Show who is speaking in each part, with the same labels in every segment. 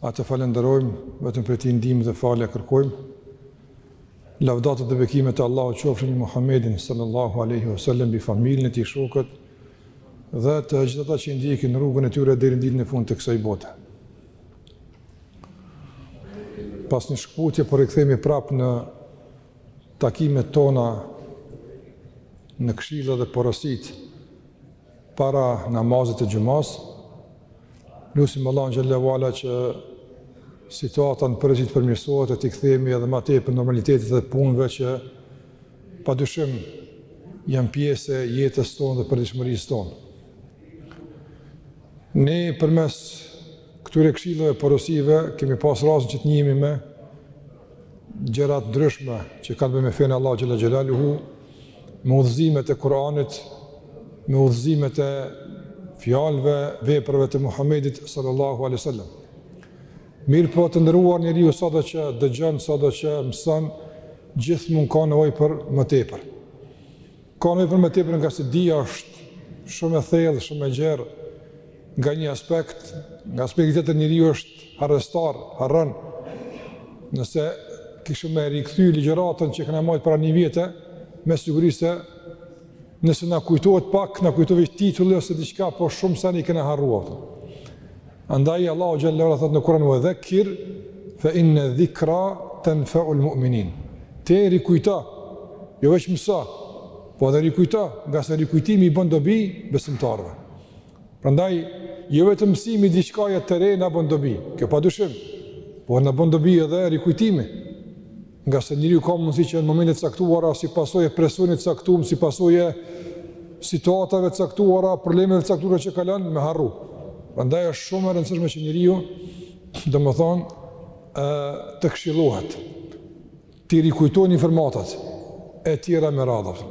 Speaker 1: Atë falënderojmë, vetëm prej Tij ndihmë dhe falje kërkojmë. Lavdatat dhe bekimet e Allahut qofshin mbi Muhamedin sallallahu alaihi wasallam, mbi familjen e tij, shokët dhe të gjithë ata që ndjekin rrugën e tyre deri në ditën e fundit të kësaj bote. Pas një shkëputje po rikthehemi prapë në takimet tona në këshilla dhe porositë para namazit të xhumasë, lusim Allahun xhele ve ala që situata në përgjithësi të përmirësohet e t'i këthemi edhe ma tepër normalitetit dhe punëve që padyshim janë pjesë e jetës tonë dhe përditshmërisë tonë. Ne përmes këtyre këshillave, porosive kemi pas rastin që të njihemi me gjëra të ndryshme që kanë të bëjnë me fenë e Allahut xhele xhelaluhu, me udhëzimet e Kur'anit, me udhëzimet e fjalëve, veprëve të Muhamedit sallallahu alaihi wasallam. Mirëpo të nderuar, njeriu sado që dëgjon, sado që mëson, gjithmonë ka nevojë për më tepër. Ka nevojë për më tepër ngase dija është shumë e thellë, shumë e gjerë, Nga një aspekt, nga aspekti tjetër njeriu është harrestar, harron. Nëse kishim me rikthy ligjëratën që kena majt para një vite, me siguri se nëse na kujtohet pak, na kujtohet veç titulli ose diçka, po shumicën e kena harruar. Andaj Allahu xhele ve ala thotë në Kur'an wa dhakir fa inna dhikra tanfa'u al-mu'minin. Ti rikujto, jo veç mëso, po edhe rikujto, ngase rikujtimi i bën dobi besimtarëve. Prandaj, jo vetëm mësimi i diçkaje të re na bon dobi, kjo padyshim, po na bon dobi edhe rikujtimi, ngase njeriu ka mundësi që në momente të caktuara, si pasojë e presionit të caktum, si pasojë e situatave të caktuara, problemeve të caktuara që kalon, me harru. Prandaj, është shumë e rëndësishme që njeriu, domethënë, të këshillohet, t'i rikujtohen informatat, e tjera me radhë.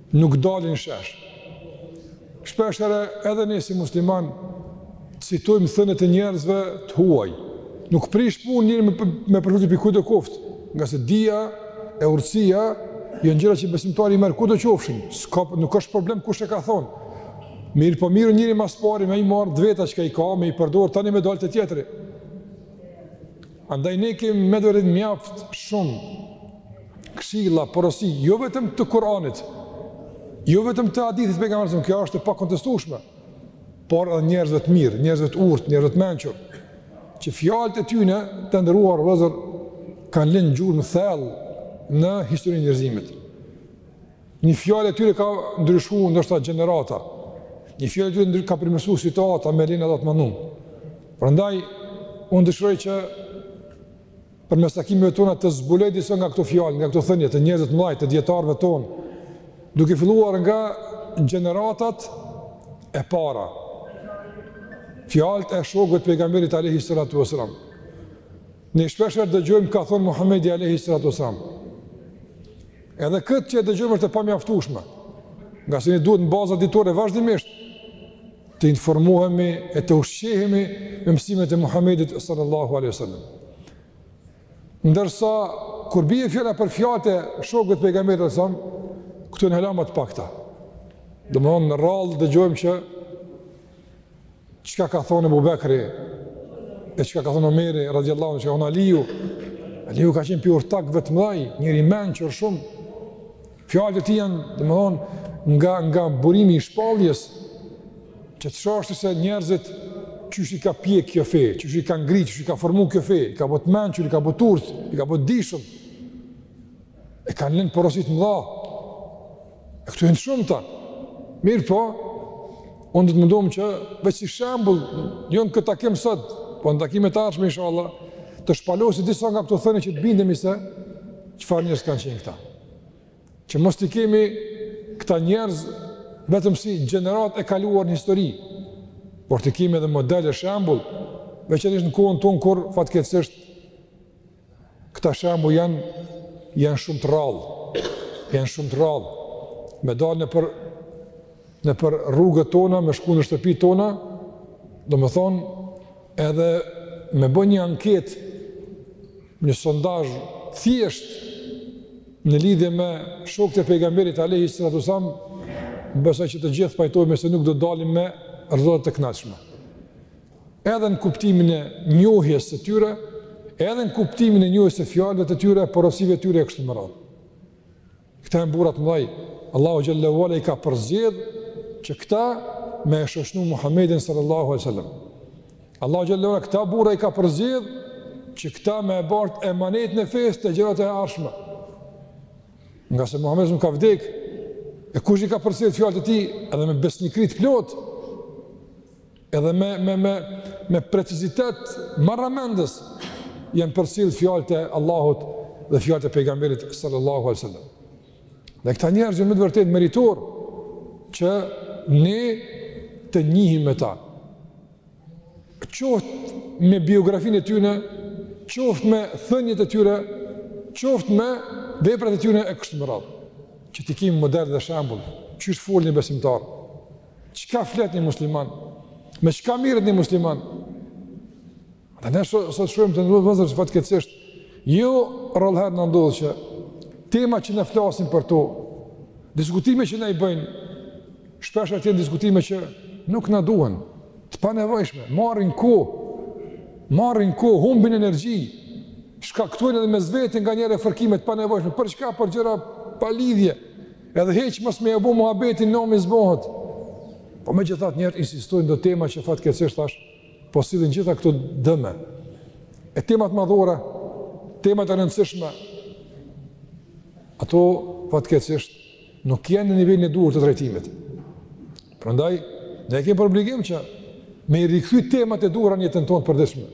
Speaker 1: Nuk dalin në shesh. Shpeshherë edhe ne si muslimanë citojmë thëniet e njerëzve të huaj. Nuk prish punë njeri me, me përfitu prej kujtdo koftë, ngase dija e urësia janë gjëra që besimtari i merr kudo qofshin, s'ka, nuk është problem kush e ka thonë. Mirëpo mirë njeri ma s'pari me i marrë t'vetat çka i ka, me i përdorë tani me dalë te tjetri. Andaj ne kemi me të vërtetë mjaft shumë këshilla, porosi, jo vetëm të Kur'anit, jo vetëm të hadithit të pejgamberit, kjo është e pakontestushme, por edhe njerëzve të mirë, njerëzve të urtë, njerëzve të mençur, që fjalët e tyne të nderuar vëllezër, kanë lënë gjurmë të thellë në historinë e njerëzimit. Një fjalë e tyre ka ndryshu ndoshta gjenerata. Një fjalë e tyre ka përmirësu situata me lejen e Allahut të madhnum. Prandaj unë dëshiroj që përmes takimeve tona të zbuloj disa nga këto fjalë, nga këto thënie të njerëzve të mdhaj, të dijetarëve tonë, duke filluar nga gjeneratat e para. Fjalët e shokëve të pejgamberit alayhi salatu wasalam. Ne shpeshherë dëgjojmë ka thonë Muhamedi alayhi salatu wasalam. Edhe këtë që e dëgjojmë është e pamjaftueshme. Ngase ne duhet në baza ditore vazhdimisht të informohemi e të ushqehemi me mësimet e Muhamedit sallallahu alaihi wasallam. Ndërsa kur bie fjala për fjalët e shokëve të pejgamberit sallallahu alaihi wasallam, këto janë hala ma të pakta. Domethonë rrallë dëgjojmë që Çka ka thonë Abu Bekri? E çka ka thonë Omeri radhiyallahu anhu, çka ka thonë Aliu? Aliu ka qenë prej urtakëve të mdhaj, njeri i mençur shumë. Fjalët e tij janë, domethonë, nga nga burimi i shpalljes që të shohësh se njerëzit qysh i ka pjek kjo fe, qysh i ka ngrit, qysh i ka formu kjo fe, i ka bo të mençur, i ka bo të urtë, i ka bo të dijshëm. E kanë lënë porosi të mdha. E këto janë të shumta. Mirëpo, unë do të mundohem që veç si shembull, jo në këtë takim sot, po në takimet e ardhshme, inshallah, të shpalosi disa nga këto thënie që të bindemi se çfarë njerëz kanë qenë këta. Që mos t'i kemi këta njerëz vetëm si gjeneratë e kaluar në histori, por t'i kemi edhe model e shembull, veçanërisht në kohën tonë kur fatkeqësisht Këta shembuj janë, janë shumë të rrallë, janë shumë të rrallë, me dalë nëpër, nëpër rrugët tona, me shku në shtëpitë tona, domethonë, edhe me bë një anketë, një sondazh të thjeshtë, në lidhje me shokët e pejgamberit alayhi salatu wasalam, besoj që të gjithë pajtohemi se nuk do të dalim me rezultate të kënaqshme. edhe në kuptimin e njohjes së tyre, edhe në kuptimin e njohjes së fjalëve të tyre, porosive të tyre e kështu me radhë. Këta janë burra të mëdhaj. Allahu xhalla wa ala i ka përzgjedh që këta me e shoqnu Muhammedin sallallahu alaihi wasallam. Allahu xhalla wa ala këta burra i ka përzgjedh që këta me e bart emanetin e fesë te gjeneratat e ardhshme. Ngase Muhammedi ka vdek, e kush i ka përcjell fjalët e tij edhe me besnikëri të plotë, Edhe me, me, me, me precizitet marramendës janë përcjell fjalët e Allahut dhe fjalët e pejgamberit sallallahu alejhi ue sel-lem. Dhe këta njerëz janë me të vërtetë meritorë që ne të njihim me ta. Qoftë me biografinë e tyne, qoftë me thëniet e tyre, qoftë me veprat e tyne e kështu me radhë. Që t'i kemi model dhe shembull, qysh fol një besimtar. Çka flet një musliman? Me çka mirret një musliman? Dhe ne sot so, so shumë të nderuar vëllezër, fatkeqësisht, jo rrallëherë na ndodh që tema që ne flasim për to, diskutime që na i bëjmë, shpesh ato janë diskutime që nuk na duhen, të panevojshme, marrin kohë, marrin kohë, humbin energji, shkaktojnë edhe mes vete nganjëherë fërkime të panevojshme, për çka, për gjëra pa lidhje, Edhe hiç mos me e bo muhabetin nami s'bohet. Po megjithatë njerëz insistojnë do tema që fatkeqësisht thashë, po sjellin gjitha këto dëme. E temat madhore, temat e rëndësishme, ato fatkeqësisht nuk janë në nivelin e duhur të trajtimit. Prandaj, ne kemi për obligim që me i rikthy temat e duhura në jetën tonë të përditshme.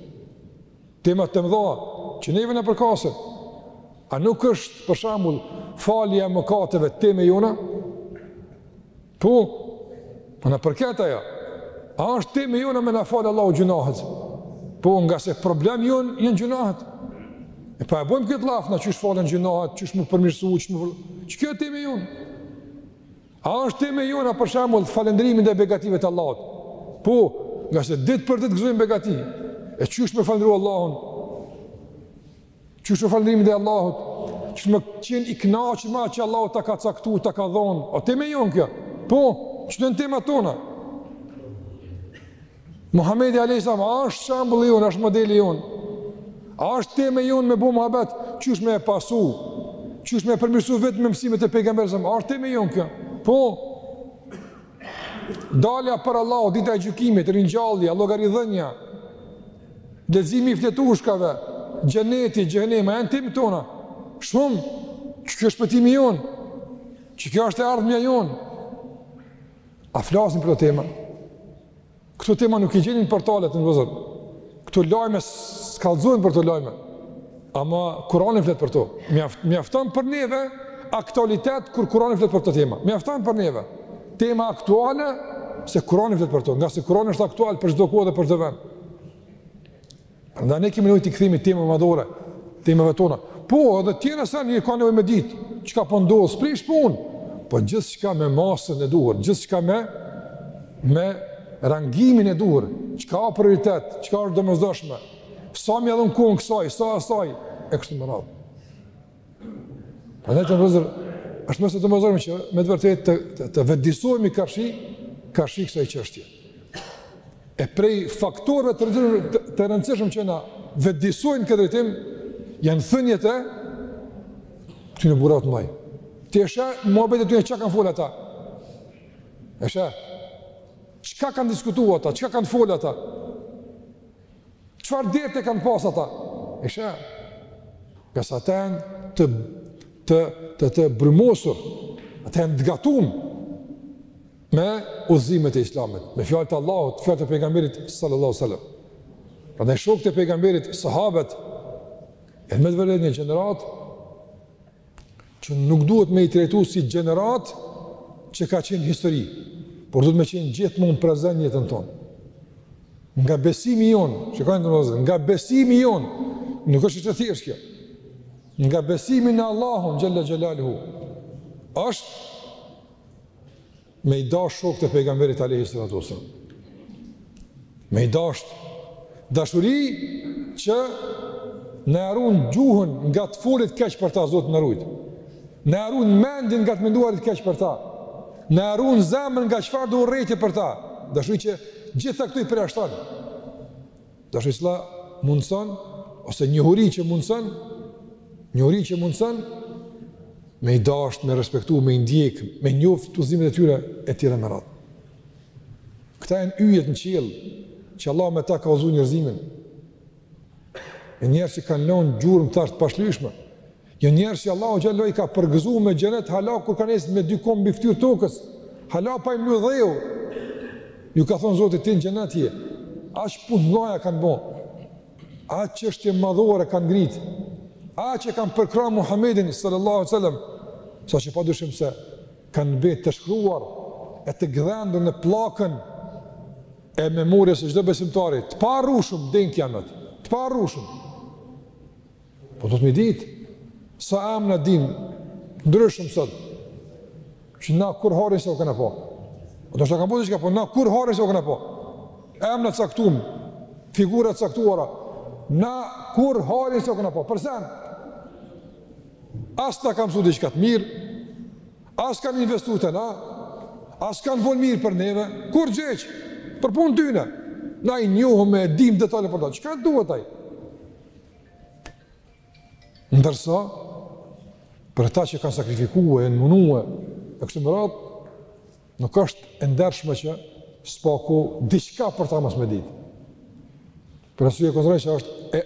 Speaker 1: Tema të mëdha që neve na përkasin. A nuk është për shembull falja e mëkateve tema jona? Po. Po na përket ajo. A është tema jona me na fal Allahu gjynahet? Po nga se problem jonë janë gjynahet. E pra e bojmë këtë llaf na qysh falen gjynahet, qysh m'u përmirësu, qysh më. Kjo tema jonë? A është tema jona për shembull falënderimi ndaj begatia të Allahut? Po, nga se ditë për ditë gëzojmë begati. E qysh me falënderu Allahun? Qysh me falënderimin ndaj Allahut? Qysh me qenë i knaq me atë që Allahu ta ka caktu, ta ka dhonë? O tema jonë kjo? Po, që janë tema tona. Muhamedi alejhi selam është shembulli jonë, është modeli jonë. A është tema jonë me bo muhabet, qysh me e pasu, qysh me e përmirësu veten me mësimet e pejgamberit sa, është tema jonë kjo. Po. Dalja para Allahut dita e gjykimit, ringjallja, llogaridhënia. Leximi i fletushkave, xheneti, xhehnemi a janë tema tona. Shumë që kjo është shpëtimi jonë, që kjo është e ardhmja jonë, A flasim për këto tema? Këto tema nuk i gjeni në portale, të nderuar vëllezër. Këto lajme s'kallëzojnë për këto lajme. Ama Kurani flet për to. Mjafton për neve aktualitet kur Kurani flet për këto tema. Mjafton për neve. Tema aktuale se Kurani flet për to. Ngase Kurani është aktual për çdo kohë dhe për çdo vend. Prandaj ne kemi nevojë t'i kthehemi temave madhore, temave tona. Po, edhe tjera se njeri ka nevojë me ditë, çka po ndodh, s'prish punë, po gjithçka me masën e duhur, gjithçka me, me rangimin e duhur, çka a prioritet, çka është e domosdoshme, sa me ia dhënë kohën kësaj, sa asaj, e kështu me radhë. Prandaj vëllezër, është më se e domosdoshme që me të vërtetë të, të, të vetëdijesohemi karshi, karshi kësaj çështje. E prej faktorëve të, të, të rëndësishëm që na vetëdijesojnë n'këtë drejtim, janë thëniet e këtyne burrave t'mdhaj. Ti e sheh muabetet e tyne, çka kanë folë ata? E sheh çka kanë diskutu ata? Çka kanë folë ata? Çfarë derte kanë pas ata? E sheh, ngase ata janë të, të, të, të brumosur, ata janë të gatum me udhëzimet e islamit, me fjalët e Allahut, fjalët e pejgamberit sallallahu sallam. Prandaj shokët e pejgamberit sahabët, e me të vërtetë një gjeneratë, që nuk duhet me i trajtu si gjeneratë që ka qenë histori, por duhet me qenë gjithmonë prezent n'jetën tonë. Nga besimi jonë, që ka në të nëzë, nga besimi jonë, nuk është çështje e thjeshtë kjo, nga besimi në Allahun, xhel-le xhelaluhu, është me i dashtë shokët e pejgamberit alejhi salatu ve selam. Me i dashtë. Dashuri që na e run gjuhën nga të folurit keq për ta, Zoti na rujt. Na e run mendjen nga të menduarit keq për ta. Na e run zemrën nga çfarëdo urrejtje për ta. Dashuri që gjitha këto i përjashton. Dashuri që mundëson, ose njohuri që mundëson, njohuri që mundëson, me i dasht, me i respektu, me i ndjek, me i njoftë udhëzimet e tyre, e tjera me radhë. Këta janë yjet në qiell, që Allah me ta ka udhëzu njerëzimin, e njerëz që kanë lonë gjurmë t'arta të pashlyeshme, Janë njerëz që Allahu xhallahu i ka përgëzu me xhenet hala kur kanë ecë me dy kombë mbi fytyrë t'tokës, hala pa i mblu dheu. Ju ka thon Zoti ti në xhenet je. Aq punë t'mdhaja kanë bo. Aq çështje madhore kanë ngrit. Aq e kanë përkrah Muhamedin sallallahu alaihi wasallam. Sa që pa dyshim se kanë mbet të shkruar e të gdhendur në pllakën e memorjes së çdo besimtari, të paharrueshëm deri n'kijamet, të paharrueshëm. Po do ti me ditë, sa emna dimë, ndryshëm sot, që na kurrë hajrin s'jua kena pa. Ndoshta kanë bo diçka po, na kurrë hajrin s'jua kena pa. Emna caktum, figura caktuara, na kurrë hajrin s'jua kena pa. Përse? As na kanë msu diçka të mirë, as kanë investu te na, as kanë folë mirë për neve, kurgjë hiç, për punë tyne. Na i njohim e dimë detale për ta. Çka duhet ajo? Ndërsa, për ta që kanë sakrifikue e janë munue e kështu me radhë, nuk është e ndershme që s'paku diçka për ta mos me ditë. Për arsye konsideroj që është e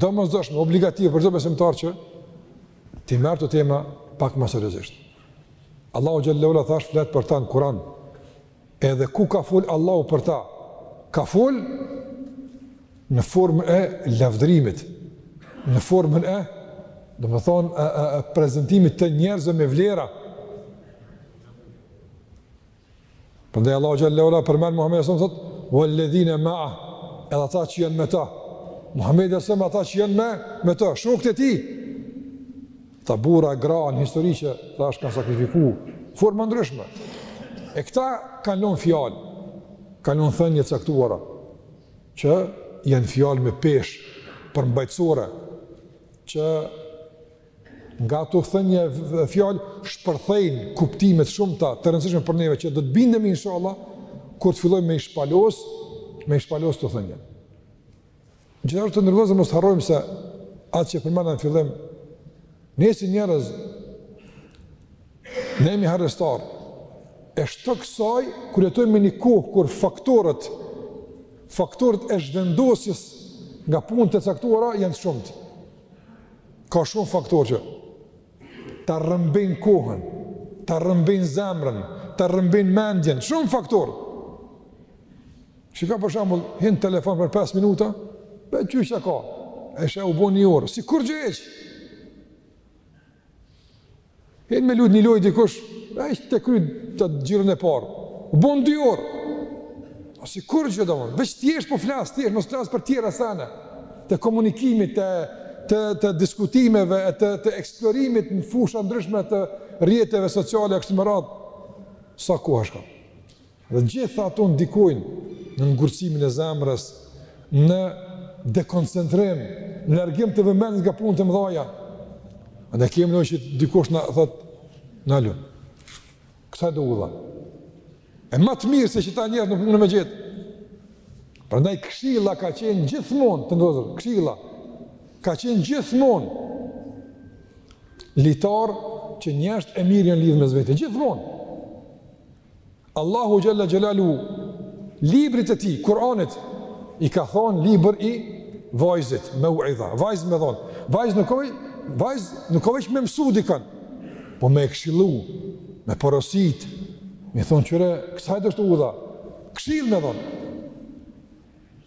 Speaker 1: domosdoshme, obligative për çdo besimtar që t'i merr këto tema pak ma seriozisht. Allahu xhele ue ala thashë flet për ta në Kur'an, Edhe kur ka fol Allahu për ta, ka fol në formën e lavdërimit, në formën e, domethënë, e, e, e prezantimit të njerëzve me vlera. Prandaj Allahu xhele ue ala përmend Muhamedin sallallahu alaihi wasallam thotë: "Wal ladhina ma'a", edhe ata që janë me ta. Muhamedi sallallahu alaihi wasallam ata që janë me me ta, shokët e tij. Këta burra e gra në histori që thashë kanë sakrifikuar forma ndryshme. E këta kanë lënë fjalë, kanë lënë thënie të caktuara që janë fjalë me peshë përmbajtësore që nga këto thënie e fjalë shpërthejnë kuptime të shumta të rëndësishme për neve që do të bindemi inshallah kur të fillojmë me i shpalos, me i shpalos këto thënie. Gjithashtu të nderuar vëllezër mos të harrojmë se atë që përmendëm në fillim, ne si njerëz ne jemi harrestarë. E shto kësaj kur jetojmë në një kohë kur faktorët faktorët e zhvendosjes nga punët e caktuara janë të shumtë. Ka shumë faktorë që ta rrëmbejnë kohën, ta rrëmbejnë zemrën, ta rrëmbejnë mendjen, shumë faktorë. Shiko për shembull, hin n'telefon për 5 minuta, me kqyr çka ka, e sheh u bo një orë, si kurgjë hiç. Hin me lujt një lojë dikush, hajt ta kry xhiron e parë, u bonë dy orë. A si kurgjë domethënë, veç tash po flas, tash, mos flas për tjera sene, të komunikimit, të, të, të diskutimeve, të, të eksplorimit në fusha ndryshme të rrjeteve sociale, e kështu me radhë, sa kohë shkon. Dhe gjitha ato ndikojnë në ngurtësimin e zemrës, në dekoncentrim, në largim të vëmendjes nga punët e mëdha. Ne kemi nevojë që dikush na thot, "Nalu, ksajde udha. E ma të mirë se qëta njerëz nuk mun me gjet. Prandaj këshilla ka qenë gjithmonë të ndodhur, këshilla ka qenë gjithmonë litar që njerëzt e mirë janë lidhë mes vete gjithmonë. Allahu Xhelle Xhelaluhu, librit të tij, Kur'anit, i ka thonë libër i vajzit, meuidha, vajz me dhonë, vajz nuk o ve, vajz nuk o veç me mësu dikën, po me e kshilu, me porosit, me i thonë qyre, ksajde është udha, kshil me dhonë,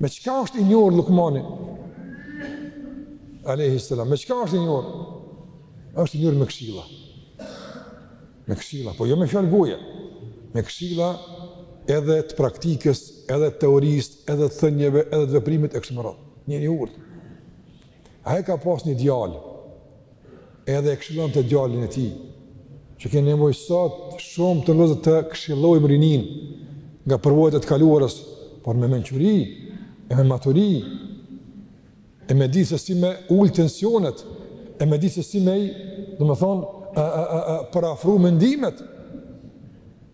Speaker 1: Me çka është i njohur Llukmani alejhi selam? Me çka është i njohur? Është i njohur me këshilla. Me këshilla, po jo me fjalë goje. Me këshilla edhe të praktikës, edhe të teorisë, edhe të thënjeve, edhe të veprimit e kështu me radhë. Njeri i urtë. Ai ka pas një djalë, edhe e këshillonte djalin e tij, që kemi nevojë sot shumë të rëndë të këshillojmë rininë nga përvojët e të kaluarës, por me mençuri, e me maturi, e me dit se si me ul tensionet, e me dit se si me i, domethonë, përafru mendimet,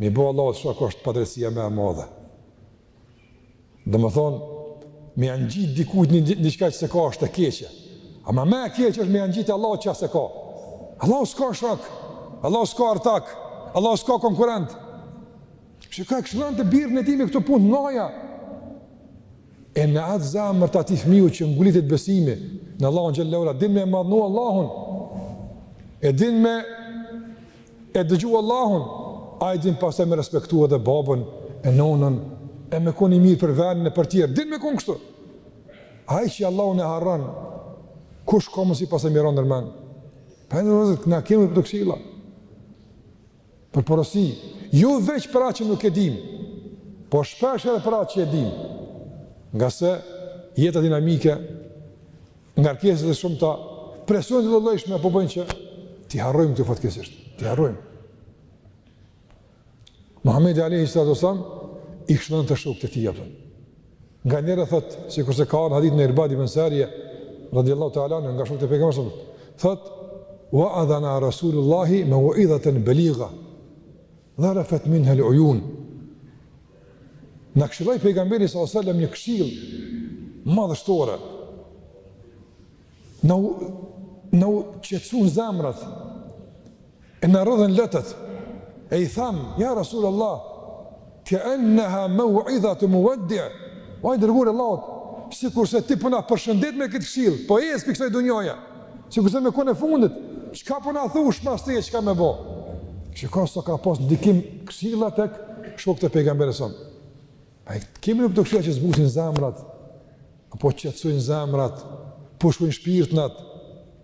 Speaker 1: Mi bo Allahut shok është padrejtësia ma e madhe. Domethonë, me ja ngjit dikujt një, një diçka që s'e ka është e keqe. Ama ma e keqe është me ja ngjit Allahut që s'e ka. Allahu s'ka shok, Allahu s'ka ortak, Allahu s'ka konkurent. Çka e këshillon të birin e tij, mi këtë punë, nalja. E në atë zamër të atij fmiu që ngulitet besimi në Allahun Xhelle, din me e madhëru Allahun, e din me E dëgju Allahun, Ai din pastaj me respektu edhe babën, e nonën, e me kon i mirë për vendin e për tjerë, din me kon kështu. Ai që Allahun e harron, kush ka mas tij pastaj me i ra ndër men? Pra njerëzit, na kemi nevojë për këshilla. Për porosi, jo veç për atë që nuk e dim, po shpesh edhe për atë që e dim. Ngase, jeta dinamike, ngarkesat e shumta, presionet e lloj-llojshme po bëjnë që t'i harrojmë, fatkeqësisht t'i harrojmë. Muhamedi alayhi salatu wasallam i këshillonte shokët e tij apo. Nganjëherë thot, sikurse ka në hadithin e Irbad ibn Sariya radhiyallahu ta'ala anhu nga shokët e pejgamberit, thot wa adana rasulullahi maw'idatan baligha. Dharafet minha al-uyun. Na këshilloi pejgamberi sallallahu alajhi wasallam një këshillë madhështore. Na u qetësuan zemrat. E na rrodhën lotët. E i tham, ja Rasulullah, ka annaha maw'idhatu muwaddi'. O i dërguar i Allahut, sikurse ti po na përshëndet me këtë këshillë, po ec pi kësaj dunjaje. Sikurse me kon e fundit, çka po na thu ashtu mas teje çka me bo? Qe ka, sa ka pas ndikim këshilla tek shokët e pejgamberit sëm. A kemi nu këto këshilla që zbutin zemrat, apo qetësojnë zemrat, pushojnë shpirtnat,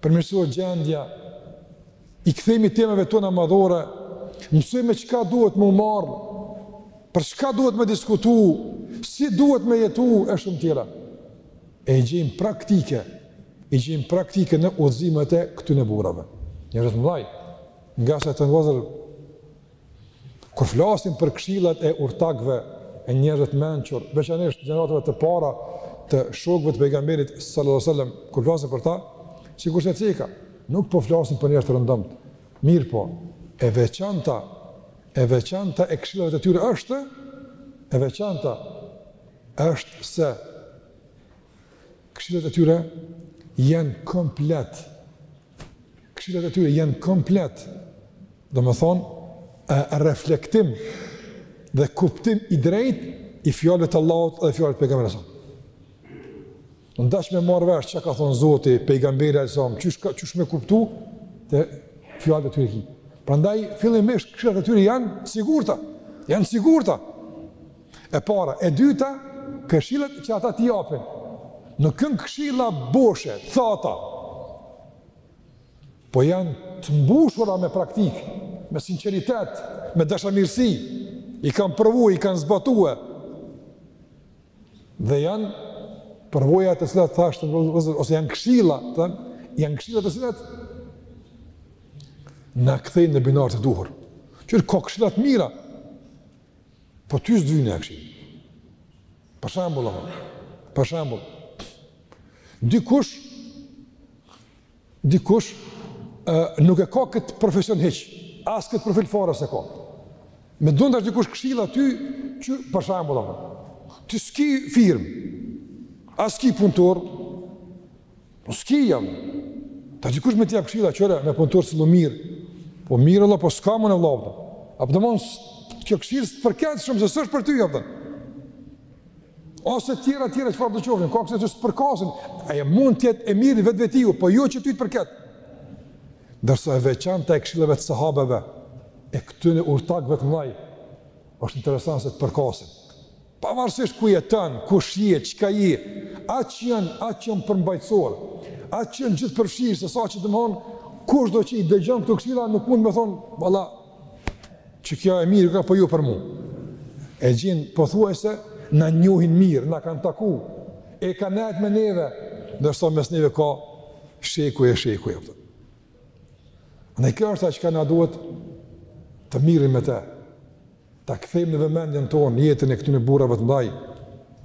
Speaker 1: përmirësohet gjendja, i kthehemi temave tona madhore, mësojmë me çka duhet me u marrë, për çka duhet me diskutu, si duhet me jetu, e shumë tjera. e i gjejmë praktike, i gjejmë praktike në udhëzimet e këtyne burrave. Njerëz të mëdhenj, ngase kur flasim për këshillat e urtakëve e njerëzve të mençur, veçanërisht gjeneratave të para të shokëve të pejgamberit sallallahu alajhi wasallam, kur flasim për ta, sikurse ceka, nuk po flasim për njerëz të rëndomtë. Mirëpo, e veçanta, e veçanta e këshillave të tyre është e veçanta është se këshillat e tyre janë komplet. Këshillat e tyre janë komplet. Domethonë, reflektim dhe kuptim i drejt i fjalëve të Allahut dhe fjalëve të pejgamberit sa. Në daç me marrë vesh çka ka thonë Zoti, pejgamberi sa, qysh, qysh me kuptu, te fjalët e tyre ki. Prandaj, fillimisht, këshillat e tyre janë të sigurta, janë të sigurta. E para, e dyta, këshillat që ata t'i japin. Nuk janë këshilla boshe, të thata. Po janë të mbushura me praktikë, me sinqeritet, me dashamirësi. I kanë provu, i kanë zbatuar. Dhe janë përvoja të cilat thjesht, ose janë këshilla, janë këshilla të cilat na kthejnë në binarë të duhur. Se ka këshilla të mira, Po ty s'të vyn ajo këshillë. Për shambull, ama. Për shambull. Dikush, dikush, uh, nuk e ka këtë profesion hiç, as këtë profil fare s'e ka. Me dhon tash dikush këshilla ty, që për shambull, ama. Ti s'ki firmë, as s'ki punëtor, Po s'ki jam. Tash dikush me t'jap këshilla, qëre, me punëtorë sillu mirë. Po mirë Allah, po s'kam unë vlla, apo domethënë, kjo këshillë s'të përket shumë, se s'është për ty, a kupton. Ose tjera, tjera, çfarë të qofshin, ka këshilla që s'të përkasin, a e mund të jetë e mirë vetvetiu, po jo që ty të përket. Ndërsa e veçanta e këshillave të sahabeve, e këtyne urtakve të mdhaj, është interesant se të përkasin. Pavarësisht ku jeton, kush je, çka je, aq janë, aq janë përmbajtësore, aq janë gjithëpërfshirëse, saqë domethënë, kushdo që i dëgjon këto këshila, nuk mund me thonë, valla, që kjo e mirë, ka po jo për mu. E gjen, pothuajse na njohin mirë, na kanë taku, e kanë nejt me neve, ndërsa mes neve ka shekuj e shekuj, e Në kjo është ajo çka na duhet të mirremi me te, ta kthejmë në vëmendjen tonë, jetën e këtune burrave të mdhaj,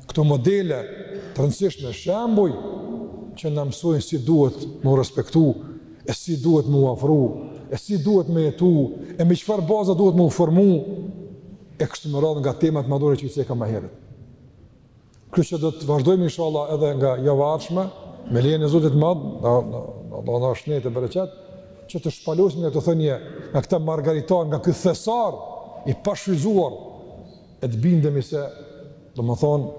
Speaker 1: këto modele të rëndësishme, shembuj që na mësojnë si duhet me u respektu, e si duhet me u afru, e si duhet me jetu, e me çfarë baza duhet me u formu, e kështu me radhë nga temat madhore që i ceka ma herët. Kështu që do të vazhdojmë inshallah edhe nga java e ardhshme me lejen e Zotit të Madh, na dhashtë shëndet e bereqet, që të shpalosim nga ato thënie, nga këta margaritarë, nga ky thesar i pashfrytëzuar, e të bindemi se, domethënë,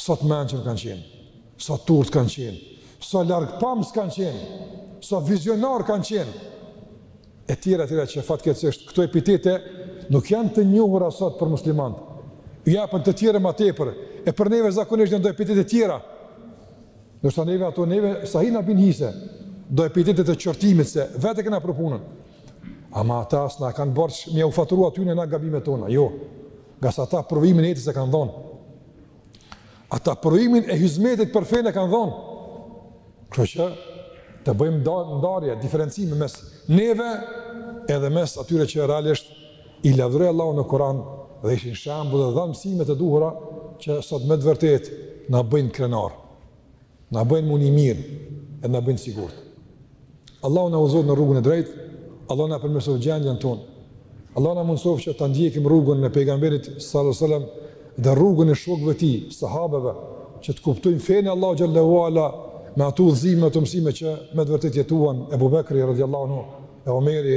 Speaker 1: sa t'mençëm kanë qenë, sa t'urtë kanë qenë, sa largpamës kanë qenë, sa vizionarë kanë qenë, etj etj që fatkeqësisht këto epitete nuk janë të njohura sot për muslimanët. Ju jepen të tjerëve ma tepër, e për neve zakonisht janë do epitete të tjera. Ndërsa neve, ato neve sahi na bin hise, do epitete të qortimit se vetë e kena pru punën. Ama ata s'na kanë borç me ua faturu atyne na gabimet tona. Jo. Ngase ata provimin e jetës e kanë dhënë. Ata provimin e hizmetit për fenë e kanë dhënë. Kështu që të bëjmë ndarje, diferencime mes neve edhe mes atyre që realisht i lavdëroi Allahu në Kur'an dhe ishin shembull e dhanë mësime të duhura që sot me të vërtetë na bëjnë krenarë. Na bëjnë me u ndi mirë, e na bëjnë sigurt. Allahu na udhëzoftë në rrugën e drejtë, Allahu na përmirësoftë gjendjen tonë, Allahu na mundësoftë që ta ndjekim rrugën e pejgamberit sallallahu sallam dhe rrugën e shokëve të tij, sahabeve, që ta kuptojmë fenë e Allahut xhel-le ve ala me ato udhëzime, me ato mësime që me të vërtet jetuan Ebu Bekri radiallahu anhu, e Omeri